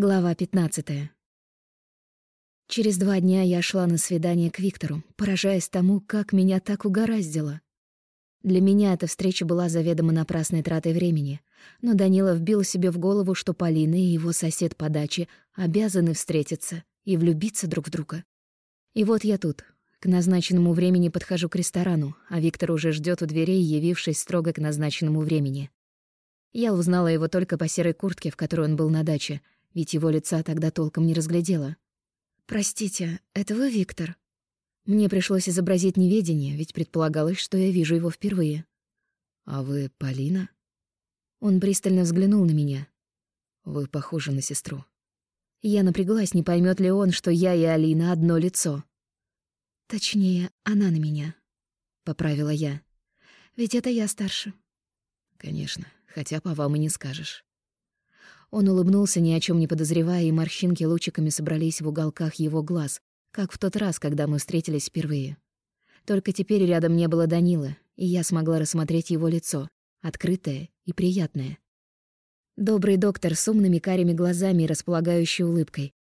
Глава 15. Через два дня я шла на свидание к Виктору, поражаясь тому, как меня так угораздило. Для меня эта встреча была заведомо напрасной тратой времени, но Данила вбил себе в голову, что Полина и его сосед по даче обязаны встретиться и влюбиться друг в друга. И вот я тут. К назначенному времени подхожу к ресторану, а Виктор уже ждет у дверей, явившись строго к назначенному времени. Я узнала его только по серой куртке, в которой он был на даче — ведь его лица тогда толком не разглядела. «Простите, это вы Виктор?» Мне пришлось изобразить неведение, ведь предполагалось, что я вижу его впервые. «А вы Полина?» Он пристально взглянул на меня. «Вы похожи на сестру». Я напряглась, не поймет ли он, что я и Алина одно лицо. «Точнее, она на меня», — поправила я. «Ведь это я старше». «Конечно, хотя по вам и не скажешь». Он улыбнулся, ни о чем не подозревая, и морщинки лучиками собрались в уголках его глаз, как в тот раз, когда мы встретились впервые. Только теперь рядом не было Данила, и я смогла рассмотреть его лицо, открытое и приятное. Добрый доктор с умными карими глазами и располагающей улыбкой.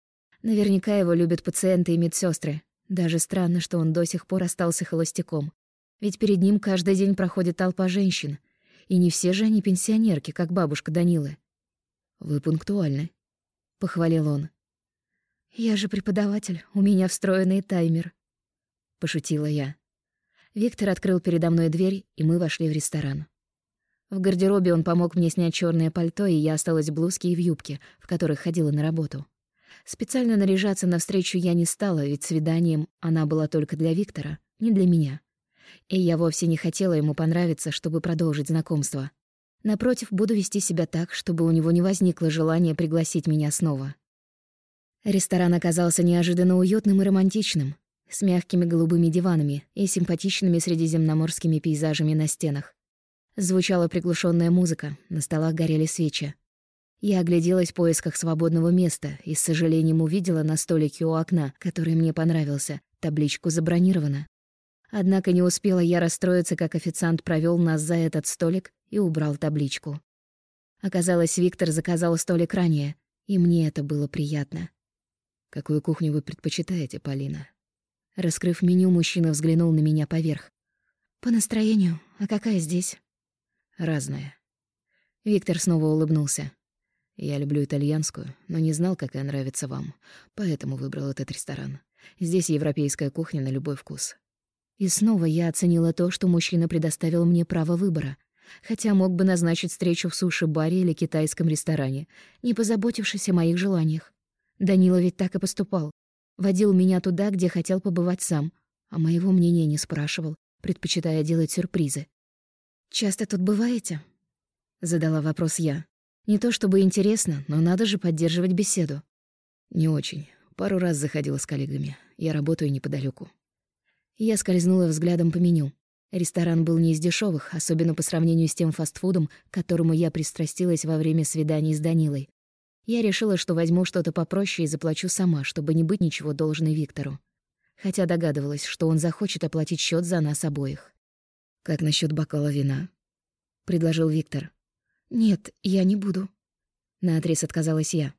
Наверняка его любят пациенты и медсестры. Даже странно, что он до сих пор остался холостяком. Ведь перед ним каждый день проходит толпа женщин. И не все же они пенсионерки, как бабушка Данилы. «Вы пунктуальны», — похвалил он. «Я же преподаватель, у меня встроенный таймер», — пошутила я. Виктор открыл передо мной дверь, и мы вошли в ресторан. В гардеробе он помог мне снять черное пальто, и я осталась в блузке и в юбке, в которых ходила на работу. Специально наряжаться навстречу я не стала, ведь свиданием она была только для Виктора, не для меня. И я вовсе не хотела ему понравиться, чтобы продолжить знакомство. Напротив, буду вести себя так, чтобы у него не возникло желания пригласить меня снова. Ресторан оказался неожиданно уютным и романтичным, с мягкими голубыми диванами и симпатичными средиземноморскими пейзажами на стенах. Звучала приглушенная музыка, на столах горели свечи. Я огляделась в поисках свободного места и с сожалением увидела на столике у окна, который мне понравился, табличку «Забронировано». Однако не успела я расстроиться, как официант провел нас за этот столик и убрал табличку. Оказалось, Виктор заказал столик ранее, и мне это было приятно. «Какую кухню вы предпочитаете, Полина?» Раскрыв меню, мужчина взглянул на меня поверх. «По настроению. А какая здесь?» «Разная». Виктор снова улыбнулся. «Я люблю итальянскую, но не знал, какая нравится вам, поэтому выбрал этот ресторан. Здесь европейская кухня на любой вкус». И снова я оценила то, что мужчина предоставил мне право выбора хотя мог бы назначить встречу в суши-баре или китайском ресторане, не позаботившись о моих желаниях. Данила ведь так и поступал. Водил меня туда, где хотел побывать сам, а моего мнения не спрашивал, предпочитая делать сюрпризы. «Часто тут бываете?» — задала вопрос я. Не то чтобы интересно, но надо же поддерживать беседу. «Не очень. Пару раз заходила с коллегами. Я работаю неподалеку. Я скользнула взглядом по меню. Ресторан был не из дешевых, особенно по сравнению с тем фастфудом, к которому я пристрастилась во время свиданий с Данилой. Я решила, что возьму что-то попроще и заплачу сама, чтобы не быть ничего должной Виктору. Хотя догадывалась, что он захочет оплатить счет за нас обоих. «Как насчет бокала вина?» — предложил Виктор. «Нет, я не буду». Наотрез отказалась я.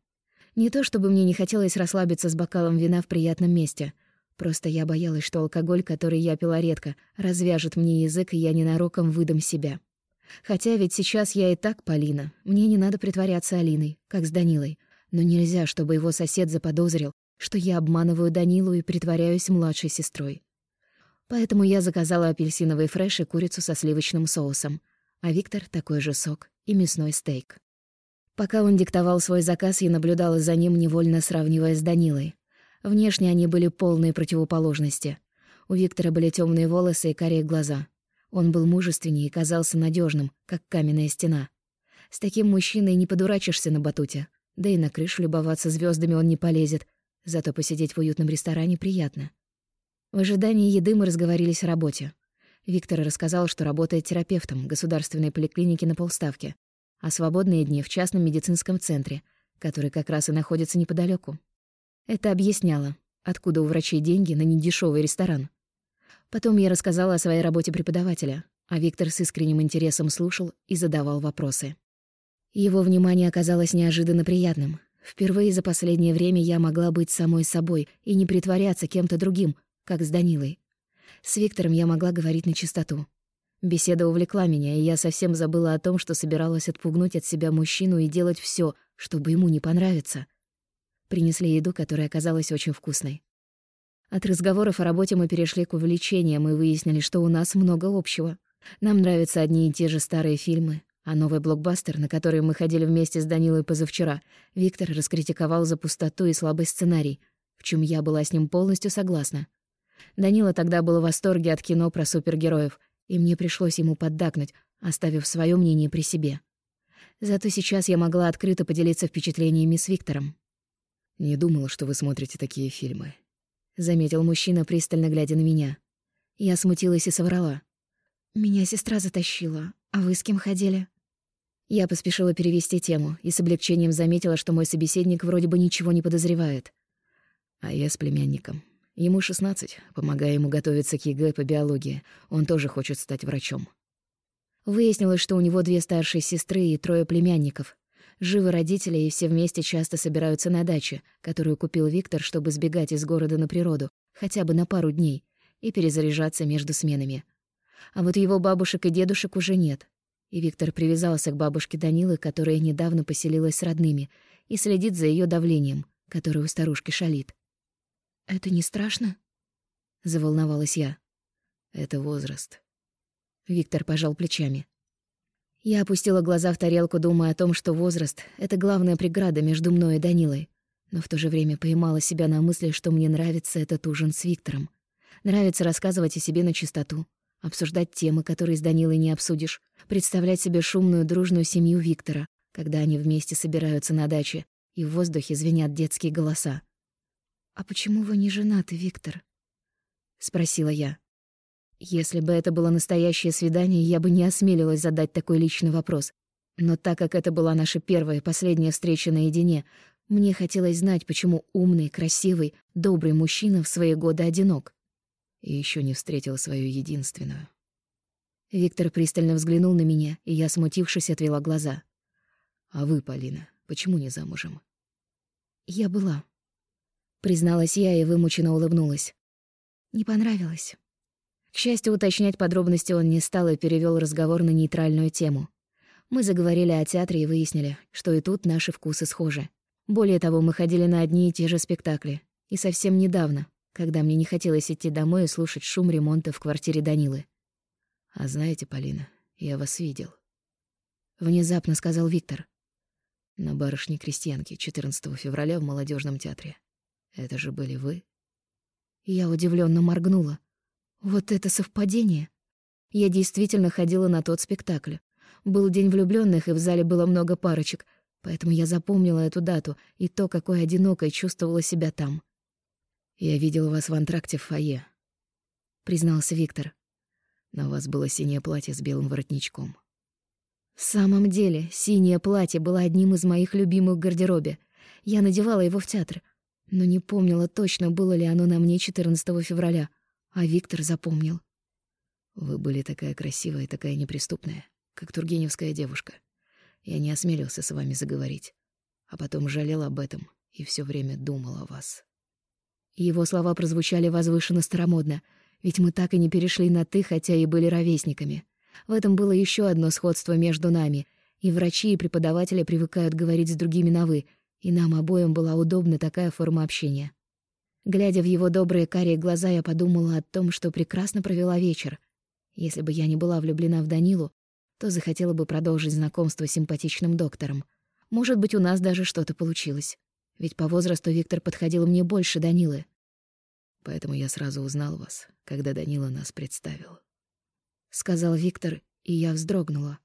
Не то чтобы мне не хотелось расслабиться с бокалом вина в приятном месте — Просто я боялась, что алкоголь, который я пила редко, развяжет мне язык, и я ненароком выдам себя. Хотя ведь сейчас я и так Полина. Мне не надо притворяться Алиной, как с Данилой. Но нельзя, чтобы его сосед заподозрил, что я обманываю Данилу и притворяюсь младшей сестрой. Поэтому я заказала апельсиновый фреш и курицу со сливочным соусом, а Виктор — такой же сок и мясной стейк. Пока он диктовал свой заказ, я наблюдала за ним, невольно сравнивая с Данилой. Внешне они были полные противоположности. У Виктора были темные волосы и карие глаза. Он был мужественнее и казался надежным, как каменная стена. С таким мужчиной не подурачишься на батуте. Да и на крышу любоваться звездами он не полезет. Зато посидеть в уютном ресторане приятно. В ожидании еды мы разговорились о работе. Виктор рассказал, что работает терапевтом государственной поликлинике на полставке, а свободные дни в частном медицинском центре, который как раз и находится неподалеку. Это объясняло, откуда у врачей деньги на недешёвый ресторан. Потом я рассказала о своей работе преподавателя, а Виктор с искренним интересом слушал и задавал вопросы. Его внимание оказалось неожиданно приятным. Впервые за последнее время я могла быть самой собой и не притворяться кем-то другим, как с Данилой. С Виктором я могла говорить на чистоту. Беседа увлекла меня, и я совсем забыла о том, что собиралась отпугнуть от себя мужчину и делать все, чтобы ему не понравиться. Принесли еду, которая оказалась очень вкусной. От разговоров о работе мы перешли к увлечениям и выяснили, что у нас много общего. Нам нравятся одни и те же старые фильмы, а новый блокбастер, на который мы ходили вместе с Данилой позавчера, Виктор раскритиковал за пустоту и слабый сценарий, в чем я была с ним полностью согласна. Данила тогда был в восторге от кино про супергероев, и мне пришлось ему поддакнуть, оставив свое мнение при себе. Зато сейчас я могла открыто поделиться впечатлениями с Виктором. «Не думала, что вы смотрите такие фильмы», — заметил мужчина, пристально глядя на меня. Я смутилась и соврала. «Меня сестра затащила. А вы с кем ходили?» Я поспешила перевести тему и с облегчением заметила, что мой собеседник вроде бы ничего не подозревает. А я с племянником. Ему 16, помогаю ему готовиться к ЕГЭ по биологии. Он тоже хочет стать врачом. Выяснилось, что у него две старшие сестры и трое племянников. Живы родители, и все вместе часто собираются на даче, которую купил Виктор, чтобы сбегать из города на природу, хотя бы на пару дней, и перезаряжаться между сменами. А вот его бабушек и дедушек уже нет, и Виктор привязался к бабушке Данилы, которая недавно поселилась с родными, и следит за ее давлением, которое у старушки шалит. «Это не страшно?» — заволновалась я. «Это возраст». Виктор пожал плечами. Я опустила глаза в тарелку, думая о том, что возраст — это главная преграда между мной и Данилой, но в то же время поймала себя на мысли, что мне нравится этот ужин с Виктором. Нравится рассказывать о себе на чистоту, обсуждать темы, которые с Данилой не обсудишь, представлять себе шумную дружную семью Виктора, когда они вместе собираются на даче, и в воздухе звенят детские голоса. «А почему вы не женаты, Виктор?» — спросила я. Если бы это было настоящее свидание, я бы не осмелилась задать такой личный вопрос. Но так как это была наша первая и последняя встреча наедине, мне хотелось знать, почему умный, красивый, добрый мужчина в свои годы одинок и еще не встретила свою единственную. Виктор пристально взглянул на меня, и я, смутившись, отвела глаза. «А вы, Полина, почему не замужем?» «Я была», — призналась я и вымученно улыбнулась. «Не понравилось». К счастью, уточнять подробности он не стал и перевел разговор на нейтральную тему. Мы заговорили о театре и выяснили, что и тут наши вкусы схожи. Более того, мы ходили на одни и те же спектакли. И совсем недавно, когда мне не хотелось идти домой и слушать шум ремонта в квартире Данилы. «А знаете, Полина, я вас видел», — внезапно сказал Виктор. «На барышне-крестьянке 14 февраля в молодежном театре. Это же были вы?» Я удивленно моргнула. Вот это совпадение. Я действительно ходила на тот спектакль. Был день влюбленных, и в зале было много парочек, поэтому я запомнила эту дату и то, какой одинокой чувствовала себя там. «Я видел вас в антракте в фойе», — признался Виктор. «На вас было синее платье с белым воротничком». В самом деле, синее платье было одним из моих любимых в гардеробе. Я надевала его в театр, но не помнила точно, было ли оно на мне 14 февраля, а Виктор запомнил. «Вы были такая красивая такая неприступная, как тургеневская девушка. Я не осмелился с вами заговорить, а потом жалел об этом и все время думал о вас». Его слова прозвучали возвышенно старомодно, ведь мы так и не перешли на «ты», хотя и были ровесниками. В этом было еще одно сходство между нами. И врачи, и преподаватели привыкают говорить с другими на «вы», и нам обоим была удобна такая форма общения. Глядя в его добрые карие глаза, я подумала о том, что прекрасно провела вечер. Если бы я не была влюблена в Данилу, то захотела бы продолжить знакомство с симпатичным доктором. Может быть, у нас даже что-то получилось. Ведь по возрасту Виктор подходил мне больше Данилы. Поэтому я сразу узнал вас, когда Данила нас представил. Сказал Виктор, и я вздрогнула.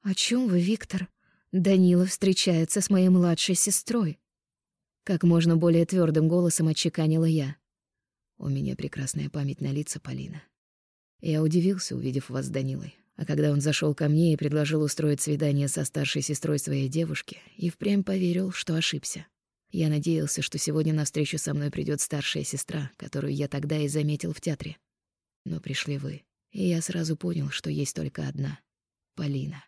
«О чем вы, Виктор? Данила встречается с моей младшей сестрой». Как можно более твердым голосом отчеканила я. «У меня прекрасная память на лица, Полина. Я удивился, увидев вас с Данилой. А когда он зашел ко мне и предложил устроить свидание со старшей сестрой своей девушки, и впрямь поверил, что ошибся. Я надеялся, что сегодня на встречу со мной придет старшая сестра, которую я тогда и заметил в театре. Но пришли вы, и я сразу понял, что есть только одна — Полина.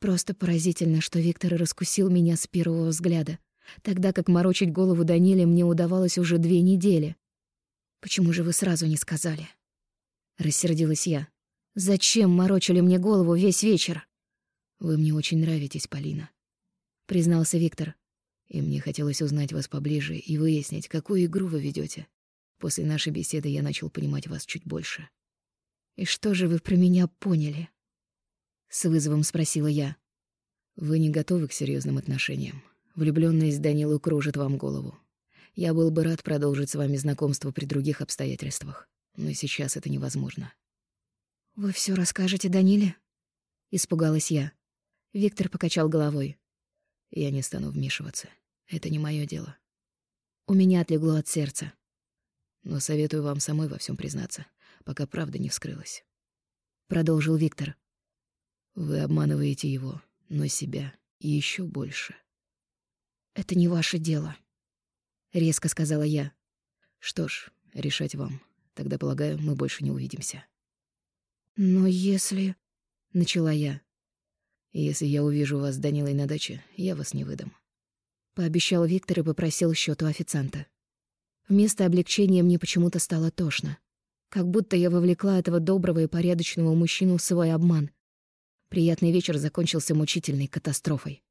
Просто поразительно, что Виктор раскусил меня с первого взгляда, тогда как морочить голову Даниле мне удавалось уже две недели. «Почему же вы сразу не сказали?» Рассердилась я. «Зачем морочили мне голову весь вечер?» «Вы мне очень нравитесь, Полина», — признался Виктор. «И мне хотелось узнать вас поближе и выяснить, какую игру вы ведете. После нашей беседы я начал понимать вас чуть больше». «И что же вы про меня поняли?» С вызовом спросила я. «Вы не готовы к серьезным отношениям. Влюблённость Данилу кружит вам голову. Я был бы рад продолжить с вами знакомство при других обстоятельствах, но сейчас это невозможно». «Вы все расскажете Даниле?» Испугалась я. Виктор покачал головой. «Я не стану вмешиваться. Это не мое дело». У меня отлегло от сердца. «Но советую вам самой во всем признаться, пока правда не вскрылась». Продолжил Виктор. Вы обманываете его, но себя и еще больше. Это не ваше дело, резко сказала я. Что ж, решать вам. Тогда, полагаю, мы больше не увидимся. Но если... Начала я. Если я увижу вас с Данилой на даче, я вас не выдам. Пообещал Виктор и попросил счет у официанта. Вместо облегчения мне почему-то стало тошно. Как будто я вовлекла этого доброго и порядочного мужчину в свой обман. Приятный вечер закончился мучительной катастрофой.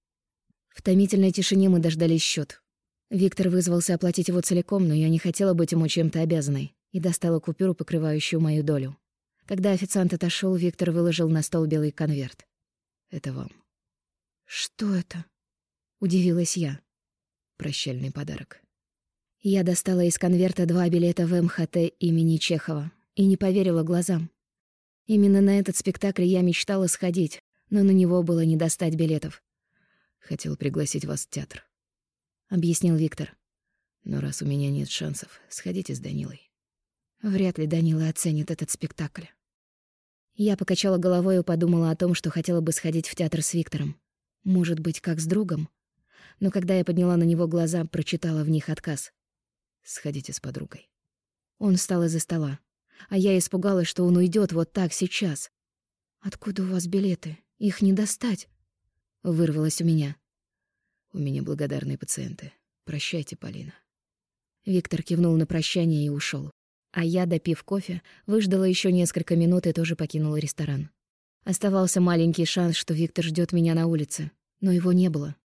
В томительной тишине мы дождались счет. Виктор вызвался оплатить его целиком, но я не хотела быть ему чем-то обязанной и достала купюру, покрывающую мою долю. Когда официант отошел, Виктор выложил на стол белый конверт. «Это вам». «Что это?» — удивилась я. «Прощальный подарок». Я достала из конверта два билета в МХТ имени Чехова и не поверила глазам. Именно на этот спектакль я мечтала сходить, но на него было не достать билетов. «Хотел пригласить вас в театр», — объяснил Виктор. «Но раз у меня нет шансов, сходите с Данилой». Вряд ли Данила оценит этот спектакль. Я покачала головой и подумала о том, что хотела бы сходить в театр с Виктором. Может быть, как с другом? Но когда я подняла на него глаза, прочитала в них отказ. «Сходите с подругой». Он встал из-за стола, а я испугалась, что он уйдет вот так сейчас. «Откуда у вас билеты? Их не достать!» Вырвалось у меня. «У меня благодарные пациенты. Прощайте, Полина». Виктор кивнул на прощание и ушел. А я, допив кофе, выждала еще несколько минут и тоже покинула ресторан. Оставался маленький шанс, что Виктор ждет меня на улице, но его не было.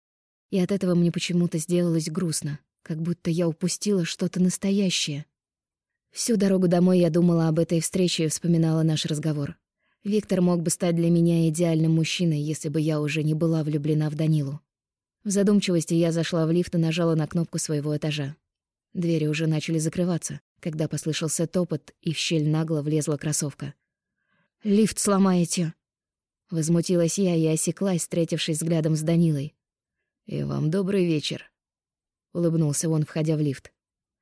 И от этого мне почему-то сделалось грустно, как будто я упустила что-то настоящее. Всю дорогу домой я думала об этой встрече и вспоминала наш разговор. Виктор мог бы стать для меня идеальным мужчиной, если бы я уже не была влюблена в Данилу. В задумчивости я зашла в лифт и нажала на кнопку своего этажа. Двери уже начали закрываться когда послышался топот, и в щель нагло влезла кроссовка. «Лифт сломаете!» Возмутилась я и осеклась, встретившись взглядом с Данилой. «И вам добрый вечер», — улыбнулся он, входя в лифт.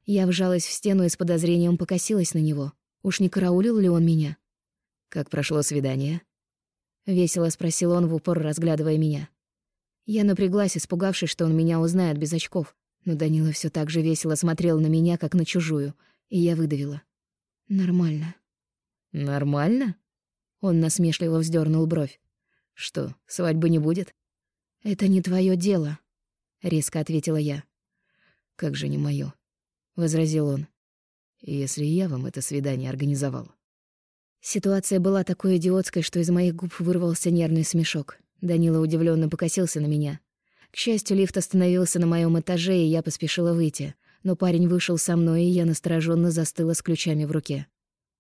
Я вжалась в стену и с подозрением покосилась на него. Уж не караулил ли он меня? «Как прошло свидание?» — весело спросил он в упор, разглядывая меня. Я напряглась, испугавшись, что он меня узнает без очков. Но Данила все так же весело смотрел на меня, как на чужую, и я выдавила. «Нормально». «Нормально?» Он насмешливо вздернул бровь. «Что, свадьбы не будет?» «Это не твое дело», — резко ответила я. «Как же не мое, возразил он. «Если я вам это свидание организовал». Ситуация была такой идиотской, что из моих губ вырвался нервный смешок. Данила удивленно покосился на меня. К счастью, лифт остановился на моем этаже, и я поспешила выйти — но парень вышел со мной, и я настороженно застыла с ключами в руке.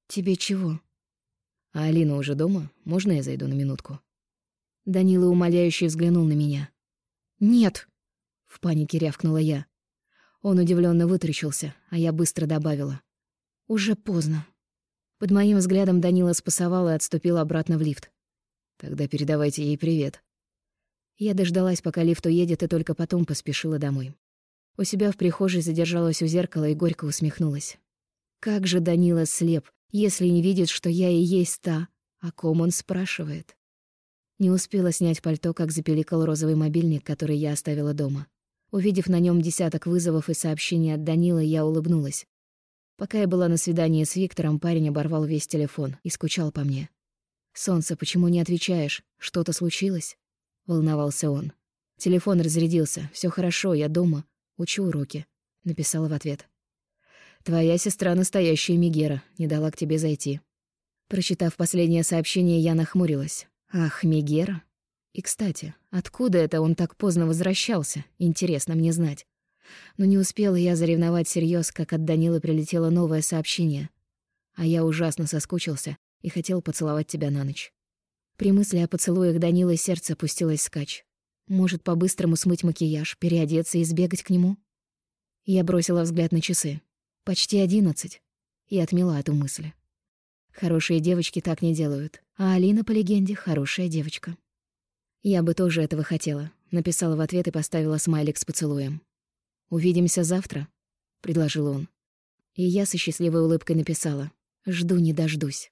«Тебе чего?» «А Алина уже дома? Можно я зайду на минутку?» Данила умоляюще взглянул на меня. «Нет!» — в панике рявкнула я. Он удивленно вытрящился, а я быстро добавила. «Уже поздно». Под моим взглядом Данила спасовал и отступил обратно в лифт. «Тогда передавайте ей привет». Я дождалась, пока лифт уедет, и только потом поспешила домой. У себя в прихожей задержалась у зеркала и горько усмехнулась. Как же Данила слеп, если не видит, что я и есть та, о ком он спрашивает. Не успела снять пальто, как запеликал розовый мобильник, который я оставила дома. Увидев на нем десяток вызовов и сообщений от Данила, я улыбнулась. Пока я была на свидании с Виктором, парень оборвал весь телефон и скучал по мне. «Солнце, почему не отвечаешь? Что-то случилось?» — волновался он. «Телефон разрядился. Все хорошо, я дома. Учу уроки», — написала в ответ. «Твоя сестра настоящая Мигера, не дала к тебе зайти». Прочитав последнее сообщение, я нахмурилась. «Ах, Мигера?» И, кстати, откуда это он так поздно возвращался? Интересно мне знать. Но не успела я заревновать всерьёз, как от Данилы прилетело новое сообщение. А я ужасно соскучился и хотел поцеловать тебя на ночь. При мысли о поцелуях Данилы сердце опустилось скач. Может, по-быстрому смыть макияж, переодеться и сбегать к нему? Я бросила взгляд на часы. Почти одиннадцать. И отмела эту мысль. Хорошие девочки так не делают. А Алина, по легенде, хорошая девочка. Я бы тоже этого хотела. Написала в ответ и поставила смайлик с поцелуем. «Увидимся завтра», — предложил он. И я со счастливой улыбкой написала. «Жду не дождусь».